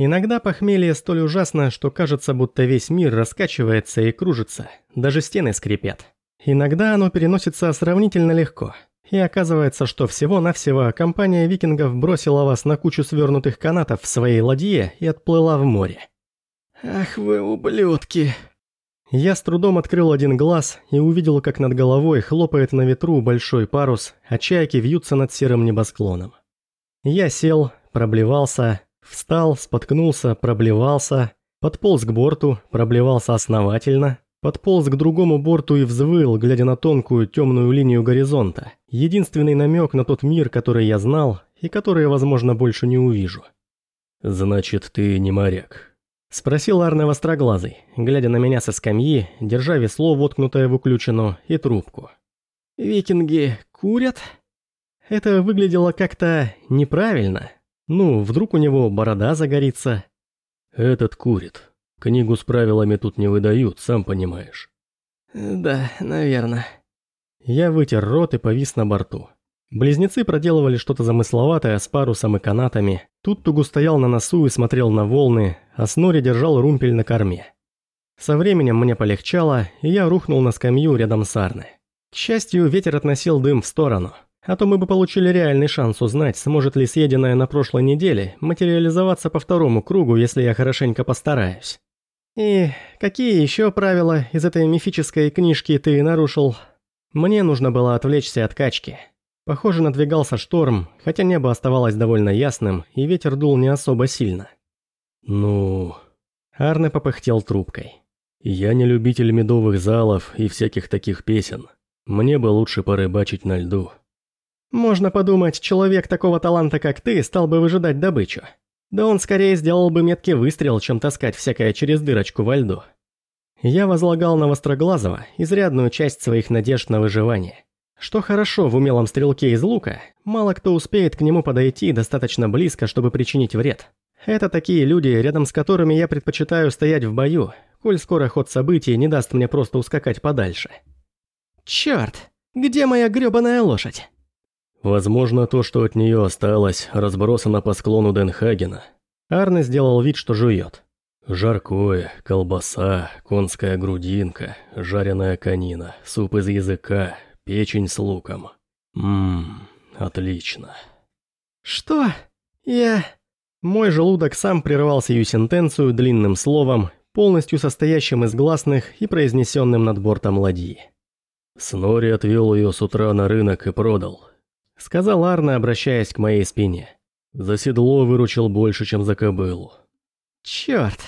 Иногда похмелье столь ужасно, что кажется, будто весь мир раскачивается и кружится, даже стены скрипят. Иногда оно переносится сравнительно легко. И оказывается, что всего-навсего компания викингов бросила вас на кучу свернутых канатов в своей ладье и отплыла в море. «Ах вы ублюдки!» Я с трудом открыл один глаз и увидел, как над головой хлопает на ветру большой парус, а чайки вьются над серым небосклоном. Я сел, проблевался, встал, споткнулся, проблевался, подполз к борту, проблевался основательно, подполз к другому борту и взвыл, глядя на тонкую темную линию горизонта, единственный намек на тот мир, который я знал и который, возможно, больше не увижу. «Значит, ты не моряк», Спросил Арне Востроглазый, глядя на меня со скамьи, держа весло, воткнутое в уключину, и трубку. «Викинги курят?» Это выглядело как-то неправильно. Ну, вдруг у него борода загорится. «Этот курит. Книгу с правилами тут не выдают, сам понимаешь». «Да, наверное». Я вытер рот и повис на борту. Близнецы проделывали что-то замысловатое с парусом и канатами. Тут Тугу стоял на носу и смотрел на волны, а Снори держал румпель на корме. Со временем мне полегчало, и я рухнул на скамью рядом с Арной. К счастью, ветер относил дым в сторону. А то мы бы получили реальный шанс узнать, сможет ли съеденное на прошлой неделе материализоваться по второму кругу, если я хорошенько постараюсь. И какие еще правила из этой мифической книжки ты нарушил? Мне нужно было отвлечься от качки. Похоже, надвигался шторм, хотя небо оставалось довольно ясным, и ветер дул не особо сильно. «Ну...» Арне попыхтел трубкой. «Я не любитель медовых залов и всяких таких песен. Мне бы лучше порыбачить на льду». «Можно подумать, человек такого таланта, как ты, стал бы выжидать добычу. Да он скорее сделал бы меткий выстрел, чем таскать всякое через дырочку во льду». Я возлагал на Востроглазого изрядную часть своих надежд на выживание. Что хорошо в умелом стрелке из лука, мало кто успеет к нему подойти достаточно близко, чтобы причинить вред. Это такие люди, рядом с которыми я предпочитаю стоять в бою, коль скоро ход событий не даст мне просто ускакать подальше. Чёрт, где моя грёбаная лошадь? Возможно, то, что от неё осталось, разбросано по склону Денхагена. Арне сделал вид, что жуёт. Жаркое, колбаса, конская грудинка, жареная конина, суп из языка, Печень с луком. Ммм, отлично. Что? Я... Мой желудок сам прервал сию сентенцию длинным словом, полностью состоящим из гласных и произнесенным над бортом ладьи. Снори отвел ее с утра на рынок и продал. Сказал Арна, обращаясь к моей спине. За седло выручил больше, чем за кобылу. Черт!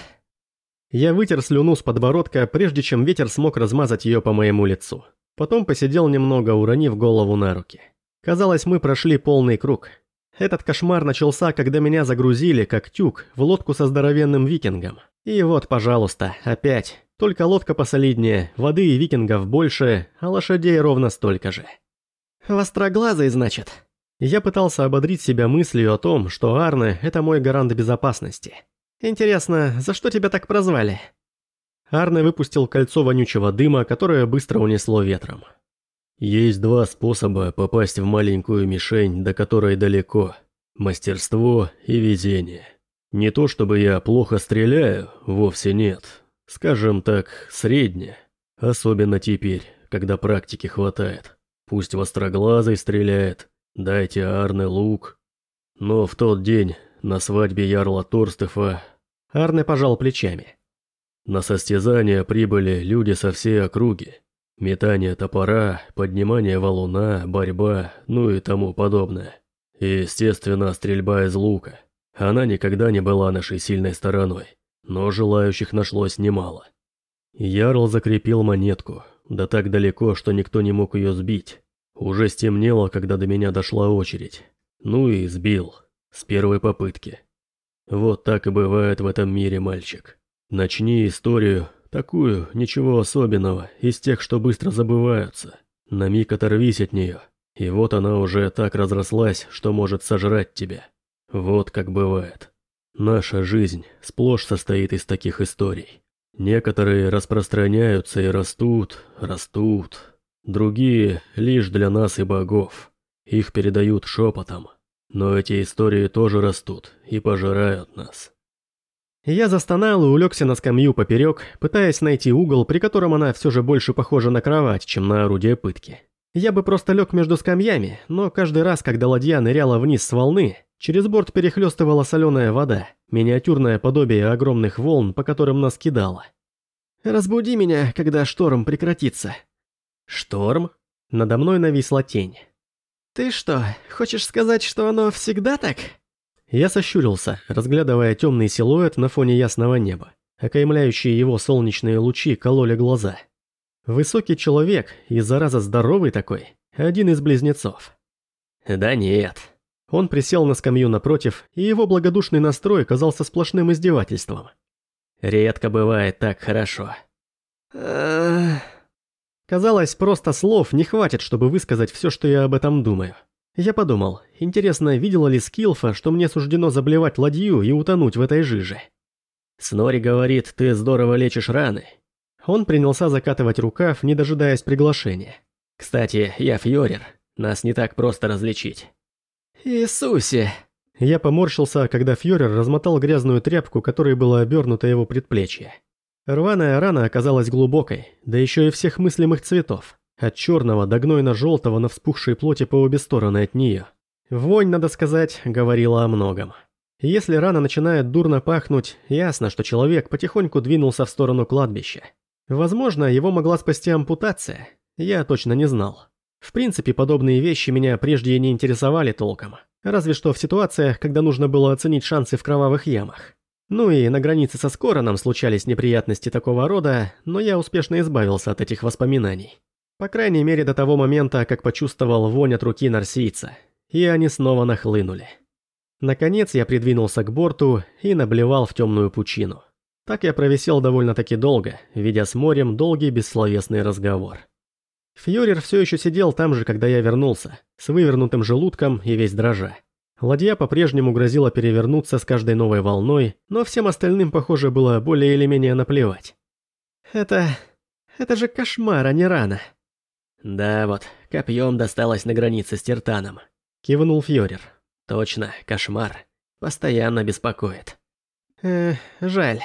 Я вытер слюну с подбородка, прежде чем ветер смог размазать ее по моему лицу. Потом посидел немного, уронив голову на руки. Казалось, мы прошли полный круг. Этот кошмар начался, когда меня загрузили, как тюк, в лодку со здоровенным викингом. И вот, пожалуйста, опять. Только лодка посолиднее, воды и викингов больше, а лошадей ровно столько же. Востроглазый, значит. Я пытался ободрить себя мыслью о том, что Арне – это мой гарант безопасности. Интересно, за что тебя так прозвали? Арне выпустил кольцо вонючего дыма, которое быстро унесло ветром. Есть два способа попасть в маленькую мишень, до которой далеко. Мастерство и везение. Не то чтобы я плохо стреляю, вовсе нет. Скажем так, средне. Особенно теперь, когда практики хватает. Пусть востроглазый стреляет, дайте Арне лук. Но в тот день, на свадьбе Ярла Торстефа... Арне пожал плечами. На состязания прибыли люди со всей округи. Метание топора, поднимание валуна, борьба, ну и тому подобное. И, естественно, стрельба из лука. Она никогда не была нашей сильной стороной, но желающих нашлось немало. Ярл закрепил монетку, да так далеко, что никто не мог ее сбить. Уже стемнело, когда до меня дошла очередь. Ну и сбил. С первой попытки. Вот так и бывает в этом мире, мальчик. Начни историю, такую, ничего особенного, из тех, что быстро забываются. На миг оторвись от нее, и вот она уже так разрослась, что может сожрать тебя. Вот как бывает. Наша жизнь сплошь состоит из таких историй. Некоторые распространяются и растут, растут. Другие лишь для нас и богов. Их передают шепотом. Но эти истории тоже растут и пожирают нас. Я застонал и улегся на скамью поперек, пытаясь найти угол, при котором она все же больше похожа на кровать, чем на орудие пытки. Я бы просто лег между скамьями, но каждый раз, когда ладья ныряла вниз с волны, через борт перехлестывала соленая вода, миниатюрное подобие огромных волн, по которым нас кидало. «Разбуди меня, когда шторм прекратится». «Шторм?» Надо мной нависла тень. «Ты что, хочешь сказать, что оно всегда так?» Я сощурился, разглядывая темный силуэт на фоне ясного неба. Окаймляющие его солнечные лучи кололи глаза. Высокий человек и, зараза, здоровый такой, один из близнецов. Да нет. Он присел на скамью напротив, и его благодушный настрой казался сплошным издевательством. Редко бывает так хорошо. Казалось, просто слов не хватит, чтобы высказать все, что я об этом думаю. Я подумал, интересно, видела ли Скилфа, что мне суждено заблевать ладью и утонуть в этой жиже? Снори говорит, ты здорово лечишь раны. Он принялся закатывать рукав, не дожидаясь приглашения. Кстати, я Фьорер, нас не так просто различить. Иисусе! Я поморщился, когда Фьорер размотал грязную тряпку, которой было обернуто его предплечье. Рваная рана оказалась глубокой, да еще и всех мыслимых цветов. От черного до гнойно-желтого на вспухшей плоти по обе стороны от нее. Вонь, надо сказать, говорила о многом. Если рана начинает дурно пахнуть, ясно, что человек потихоньку двинулся в сторону кладбища. Возможно, его могла спасти ампутация, я точно не знал. В принципе, подобные вещи меня прежде не интересовали толком. Разве что в ситуациях, когда нужно было оценить шансы в кровавых ямах. Ну и на границе со Скороном случались неприятности такого рода, но я успешно избавился от этих воспоминаний. По крайней мере до того момента, как почувствовал вонь от руки нарсийца, и они снова нахлынули. Наконец я придвинулся к борту и наблевал в темную пучину. Так я провисел довольно-таки долго, ведя с морем долгий бессловесный разговор. Фьорер все еще сидел там же, когда я вернулся, с вывернутым желудком и весь дрожа. Ладья по-прежнему грозила перевернуться с каждой новой волной, но всем остальным, похоже, было более или менее наплевать. «Это... это же кошмар, а не рана», «Да вот, копьем досталось на границе с Тертаном», — кивнул Фьорер. «Точно, кошмар. Постоянно беспокоит». «Э, жаль».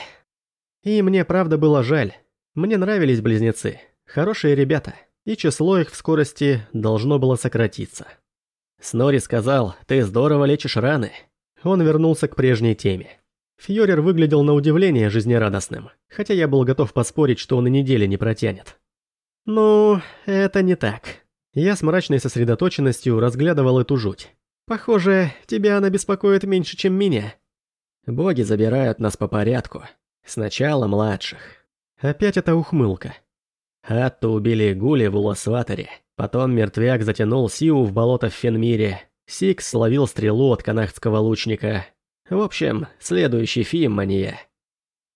И мне правда было жаль. Мне нравились близнецы. Хорошие ребята. И число их в скорости должно было сократиться. Снори сказал, ты здорово лечишь раны. Он вернулся к прежней теме. Фьорер выглядел на удивление жизнерадостным, хотя я был готов поспорить, что он и недели не протянет. «Ну, это не так». Я с мрачной сосредоточенностью разглядывал эту жуть. «Похоже, тебя она беспокоит меньше, чем меня». Боги забирают нас по порядку. Сначала младших. Опять эта ухмылка. Атту убили Гули в Уласваторе. Потом мертвяк затянул Сиу в болото в Фенмире. Сикс словил стрелу от канахского лучника. В общем, следующий фильм мания.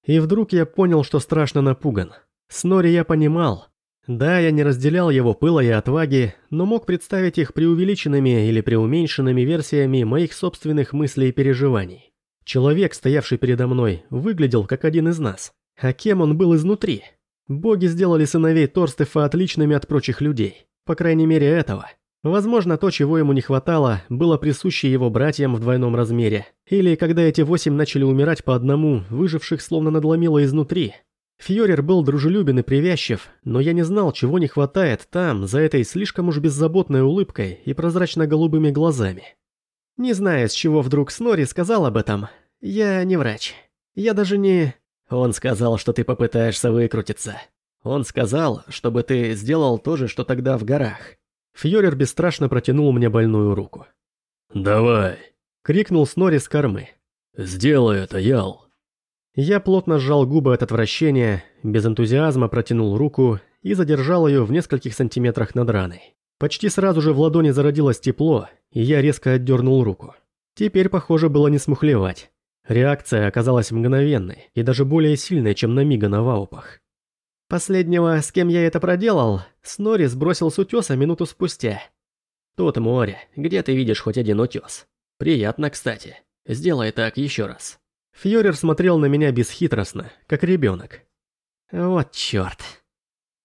И вдруг я понял, что страшно напуган. Снори я понимал, да, я не разделял его пыла и отваги, но мог представить их преувеличенными или преуменьшенными версиями моих собственных мыслей и переживаний. Человек, стоявший передо мной, выглядел как один из нас. А кем он был изнутри? Боги сделали сыновей Торстефа отличными от прочих людей. По крайней мере этого. Возможно, то, чего ему не хватало, было присуще его братьям в двойном размере. Или когда эти восемь начали умирать по одному, выживших словно надломило изнутри, Фьорер был дружелюбен и привязчив, но я не знал, чего не хватает там, за этой слишком уж беззаботной улыбкой и прозрачно-голубыми глазами. Не зная, с чего вдруг Снори сказал об этом, я не врач. Я даже не... Он сказал, что ты попытаешься выкрутиться. Он сказал, чтобы ты сделал то же, что тогда в горах. Фьорер бесстрашно протянул мне больную руку. «Давай!» — крикнул Снори с кормы. «Сделай это, Ял!» Я плотно сжал губы от отвращения, без энтузиазма протянул руку и задержал ее в нескольких сантиметрах над раной. Почти сразу же в ладони зародилось тепло, и я резко отдернул руку. Теперь, похоже, было не смухлевать. Реакция оказалась мгновенной и даже более сильной, чем на мига на ваупах. Последнего, с кем я это проделал, Снори сбросил с утеса минуту спустя. Тут море, где ты видишь хоть один утес. Приятно, кстати. Сделай так еще раз. Фьорер смотрел на меня бесхитростно, как ребенок. Вот черт.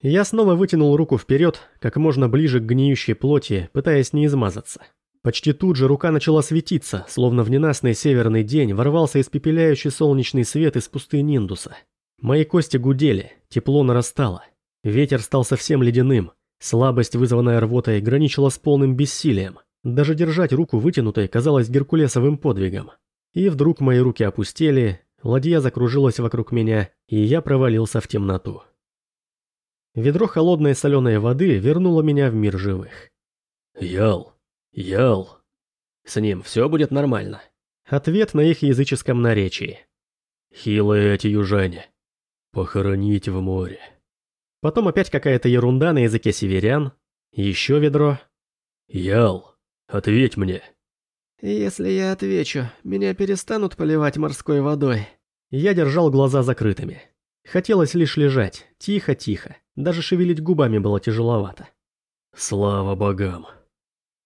Я снова вытянул руку вперед, как можно ближе к гниющей плоти, пытаясь не измазаться. Почти тут же рука начала светиться, словно в ненастный северный день ворвался испепеляющий солнечный свет из пустыни Индуса. Мои кости гудели, тепло нарастало. Ветер стал совсем ледяным. Слабость, вызванная рвотой, граничила с полным бессилием. Даже держать руку вытянутой казалось геркулесовым подвигом. И вдруг мои руки опустели, ладья закружилась вокруг меня, и я провалился в темноту. Ведро холодной соленой воды вернуло меня в мир живых. Ял, Ял. С ним все будет нормально. Ответ на их языческом наречии. Хилые эти южане. Похоронить в море. Потом опять какая-то ерунда на языке северян. Еще ведро. Ял, ответь мне. Если я отвечу, меня перестанут поливать морской водой. Я держал глаза закрытыми. Хотелось лишь лежать, тихо-тихо. Даже шевелить губами было тяжеловато. Слава богам.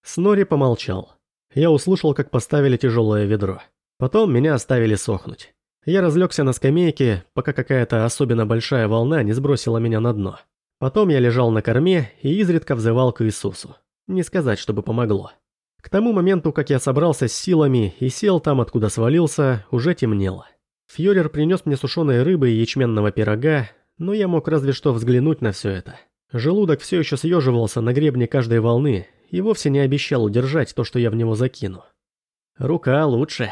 Снори помолчал. Я услышал, как поставили тяжелое ведро. Потом меня оставили сохнуть. Я разлегся на скамейке, пока какая-то особенно большая волна не сбросила меня на дно. Потом я лежал на корме и изредка взывал к Иисусу. Не сказать, чтобы помогло. К тому моменту, как я собрался с силами и сел там, откуда свалился, уже темнело. Фьорер принес мне сушеной рыбы и ячменного пирога, но я мог разве что взглянуть на все это. Желудок все еще съеживался на гребне каждой волны и вовсе не обещал удержать то, что я в него закину. Рука лучше.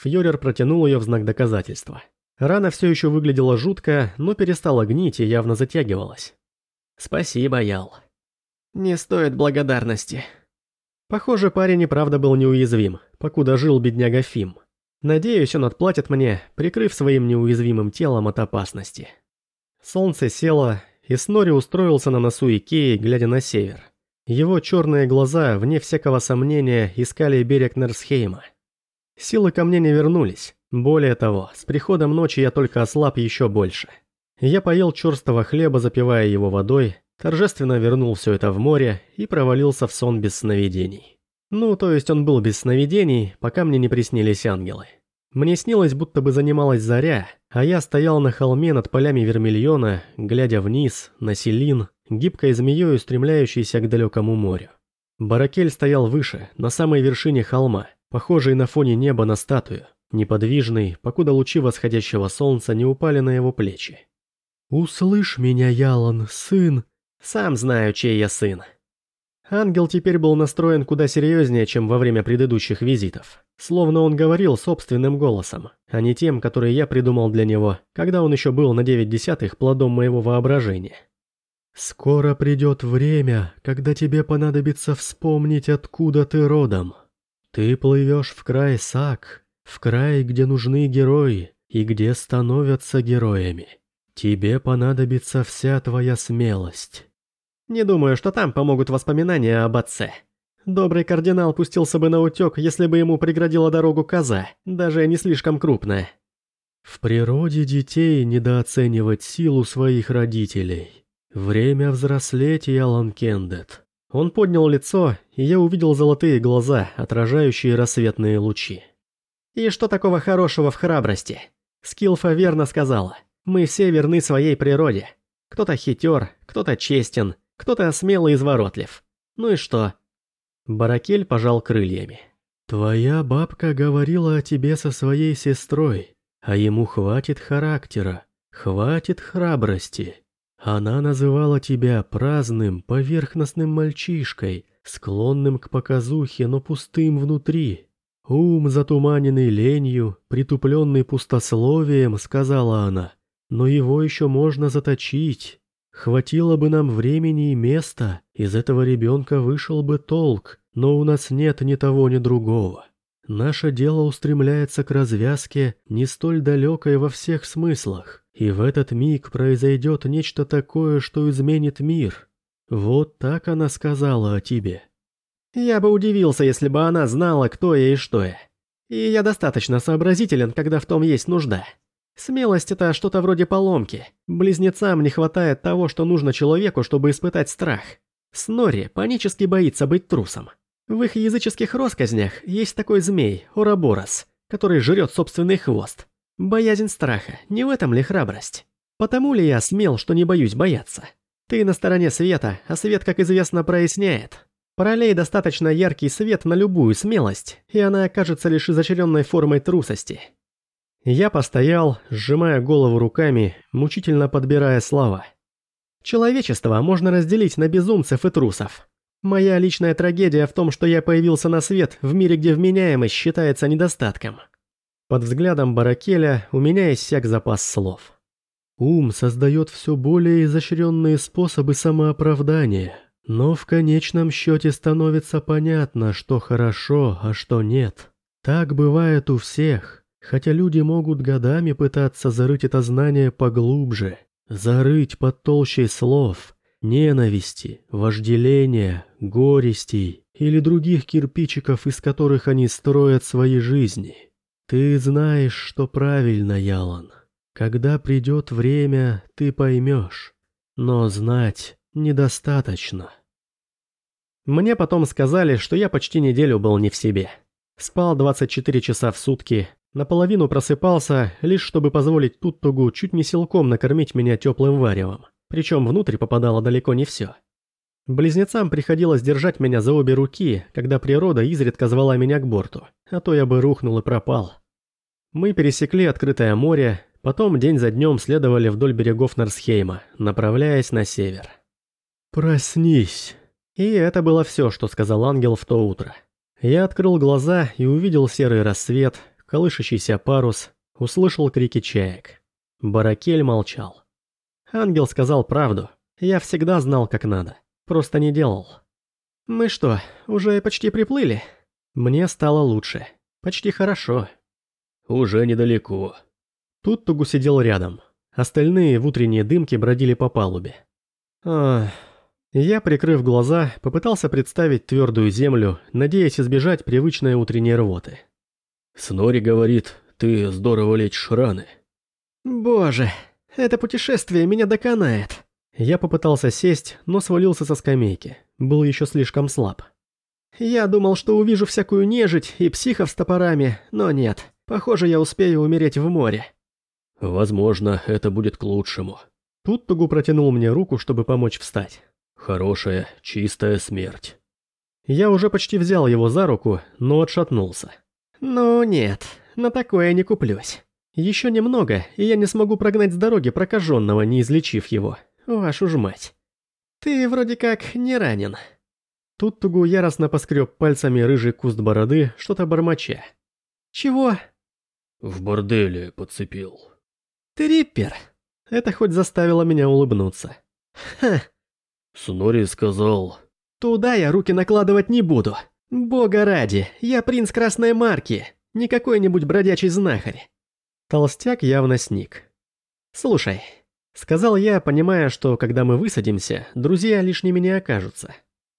Фьорер протянул ее в знак доказательства. Рана все еще выглядела жутко, но перестала гнить и явно затягивалась. «Спасибо, Ял». «Не стоит благодарности». Похоже, парень и правда был неуязвим, покуда жил бедняга Фим. Надеюсь, он отплатит мне, прикрыв своим неуязвимым телом от опасности. Солнце село, и Снори устроился на носу Икеи, глядя на север. Его черные глаза, вне всякого сомнения, искали берег Нерсхейма. Силы ко мне не вернулись. Более того, с приходом ночи я только ослаб еще больше. Я поел черстого хлеба, запивая его водой, торжественно вернул все это в море и провалился в сон без сновидений. Ну, то есть он был без сновидений, пока мне не приснились ангелы. Мне снилось, будто бы занималась заря, а я стоял на холме над полями вермильона, глядя вниз, на Селин, гибкой змеей, устремляющейся к далекому морю. Баракель стоял выше, на самой вершине холма, похожий на фоне неба на статую, неподвижный, покуда лучи восходящего солнца не упали на его плечи. «Услышь меня, Ялан, сын!» «Сам знаю, чей я сын», Ангел теперь был настроен куда серьезнее, чем во время предыдущих визитов. Словно он говорил собственным голосом, а не тем, который я придумал для него, когда он еще был на девять десятых плодом моего воображения. «Скоро придет время, когда тебе понадобится вспомнить, откуда ты родом. Ты плывешь в край Сак, в край, где нужны герои и где становятся героями. Тебе понадобится вся твоя смелость». Не думаю, что там помогут воспоминания об отце. Добрый кардинал пустился бы на утек, если бы ему преградила дорогу коза, даже не слишком крупная. В природе детей недооценивать силу своих родителей. Время взрослеть, Ялан Кендет. Он поднял лицо, и я увидел золотые глаза, отражающие рассветные лучи. И что такого хорошего в храбрости? Скилфа верно сказала. Мы все верны своей природе. Кто-то хитер, кто-то честен, кто-то смелый и изворотлив. Ну и что? Баракель пожал крыльями. «Твоя бабка говорила о тебе со своей сестрой, а ему хватит характера, хватит храбрости. Она называла тебя праздным, поверхностным мальчишкой, склонным к показухе, но пустым внутри. Ум, затуманенный ленью, притупленный пустословием, сказала она, но его еще можно заточить. Хватило бы нам времени и места, из этого ребенка вышел бы толк, но у нас нет ни того, ни другого. Наше дело устремляется к развязке, не столь далекой во всех смыслах, и в этот миг произойдет нечто такое, что изменит мир. Вот так она сказала о тебе. Я бы удивился, если бы она знала, кто я и что я. И я достаточно сообразителен, когда в том есть нужда. Смелость – это что-то вроде поломки. Близнецам не хватает того, что нужно человеку, чтобы испытать страх. Снори панически боится быть трусом. В их языческих россказнях есть такой змей, Ураборос, который жрет собственный хвост. Боязнь страха, не в этом ли храбрость? Потому ли я смел, что не боюсь бояться? Ты на стороне света, а свет, как известно, проясняет. Пролей достаточно яркий свет на любую смелость, и она окажется лишь изощренной формой трусости. Я постоял, сжимая голову руками, мучительно подбирая слова. Человечество можно разделить на безумцев и трусов. Моя личная трагедия в том, что я появился на свет в мире, где вменяемость считается недостатком. Под взглядом Баракеля у меня иссяк запас слов. Ум создает все более изощренные способы самооправдания, но в конечном счете становится понятно, что хорошо, а что нет. Так бывает у всех, хотя люди могут годами пытаться зарыть это знание поглубже, зарыть под толщей слов, ненависти, вожделения, горестей или других кирпичиков, из которых они строят свои жизни. Ты знаешь, что правильно, Ялан. Когда придет время, ты поймешь. Но знать недостаточно. Мне потом сказали, что я почти неделю был не в себе. Спал 24 часа в сутки, наполовину просыпался, лишь чтобы позволить Туттугу чуть не силком накормить меня теплым варевом. Причем внутрь попадало далеко не все. Близнецам приходилось держать меня за обе руки, когда природа изредка звала меня к борту, а то я бы рухнул и пропал. Мы пересекли открытое море, Потом день за днем следовали вдоль берегов Нарсхейма, направляясь на север. «Проснись!» И это было все, что сказал ангел в то утро. Я открыл глаза и увидел серый рассвет, колышащийся парус, услышал крики чаек. Баракель молчал. Ангел сказал правду. Я всегда знал, как надо. Просто не делал. «Мы что, уже почти приплыли?» Мне стало лучше. Почти хорошо. «Уже недалеко», Тут Тугу сидел рядом. Остальные в утренние дымки бродили по палубе. Ах... Я, прикрыв глаза, попытался представить твердую землю, надеясь избежать привычной утренней рвоты. «Снори говорит, ты здорово лечишь раны». «Боже, это путешествие меня доконает». Я попытался сесть, но свалился со скамейки. Был еще слишком слаб. «Я думал, что увижу всякую нежить и психов с топорами, но нет. Похоже, я успею умереть в море». Возможно, это будет к лучшему. Тут Тугу протянул мне руку, чтобы помочь встать. Хорошая, чистая смерть. Я уже почти взял его за руку, но отшатнулся. «Ну нет, на такое не куплюсь. Еще немного, и я не смогу прогнать с дороги прокаженного, не излечив его. Вашу ж мать. Ты вроде как не ранен». Тут Тугу яростно поскреб пальцами рыжий куст бороды, что-то бормоча. «Чего?» «В борделе подцепил». Триппер. Это хоть заставило меня улыбнуться. Ха. Снори сказал... Туда я руки накладывать не буду. Бога ради, я принц красной марки, не какой-нибудь бродячий знахарь. Толстяк явно сник. «Слушай», — сказал я, понимая, что когда мы высадимся, друзья лишними не окажутся.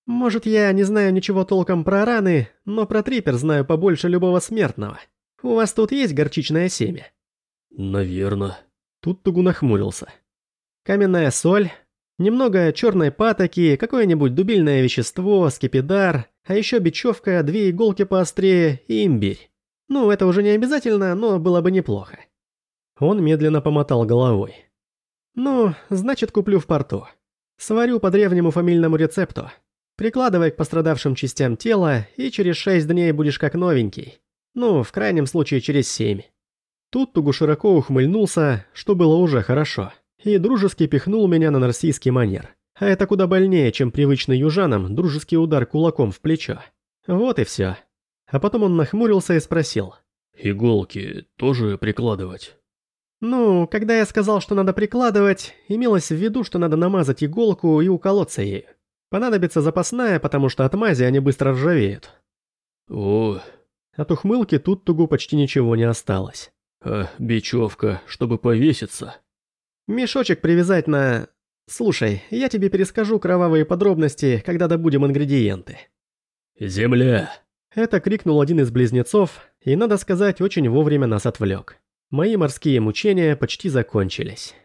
«Может, я не знаю ничего толком про раны, но про трипер знаю побольше любого смертного. У вас тут есть горчичное семя?» «Наверно», Тут Тугу нахмурился. Каменная соль, немного черной патоки, какое-нибудь дубильное вещество, скипидар, а еще бечевка, две иголки поострее и имбирь. Ну, это уже не обязательно, но было бы неплохо. Он медленно помотал головой. Ну, значит, куплю в порту. Сварю по древнему фамильному рецепту. Прикладывай к пострадавшим частям тела, и через шесть дней будешь как новенький. Ну, в крайнем случае, через семь. Тут Тугу широко ухмыльнулся, что было уже хорошо, и дружески пихнул меня на нарсийский манер. А это куда больнее, чем привычный южанам дружеский удар кулаком в плечо. Вот и все. А потом он нахмурился и спросил. «Иголки тоже прикладывать?» Ну, когда я сказал, что надо прикладывать, имелось в виду, что надо намазать иголку и уколоться ею. Понадобится запасная, потому что от мази они быстро ржавеют. О. От ухмылки тут тугу почти ничего не осталось. А бечевка, чтобы повеситься? Мешочек привязать на... Слушай, я тебе перескажу кровавые подробности, когда добудем ингредиенты. Земля! Это крикнул один из близнецов, и, надо сказать, очень вовремя нас отвлек. Мои морские мучения почти закончились.